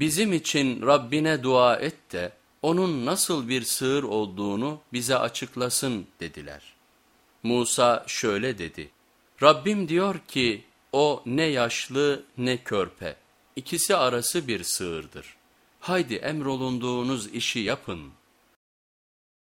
bizim için Rabbine dua et de onun nasıl bir sığır olduğunu bize açıklasın dediler. Musa şöyle dedi, Rabbim diyor ki o ne yaşlı ne körpe, ikisi arası bir sığırdır. Haydi emrolunduğunuz işi yapın.''